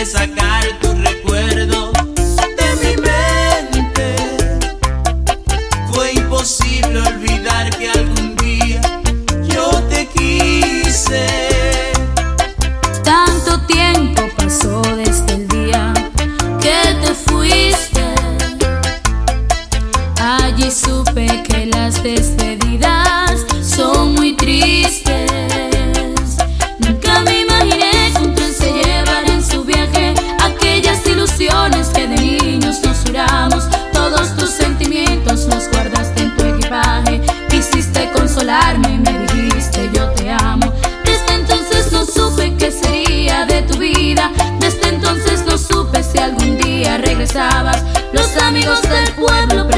de sacar tu recuerdo de mi mente. Fue imposible olvidar que algún día yo te quise. Tanto tiempo pasó desde el día que te fuiste. Allí supe que las despedidas son muy tristes. los amigos del pueblo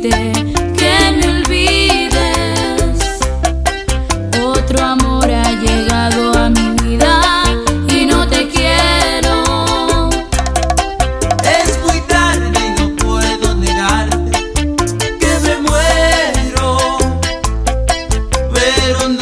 que me olvides. Otro amor ha llegado a mi vida y no te quiero. Es muy tarde y no puedo negarte que me muero, pero no.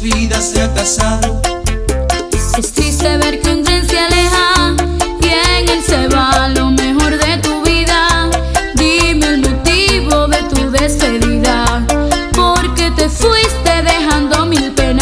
vida se ha casado. Es triste ver que un tren se aleja y en él se va lo mejor de tu vida. Dime el motivo de tu despedida, porque te fuiste dejando mil penas.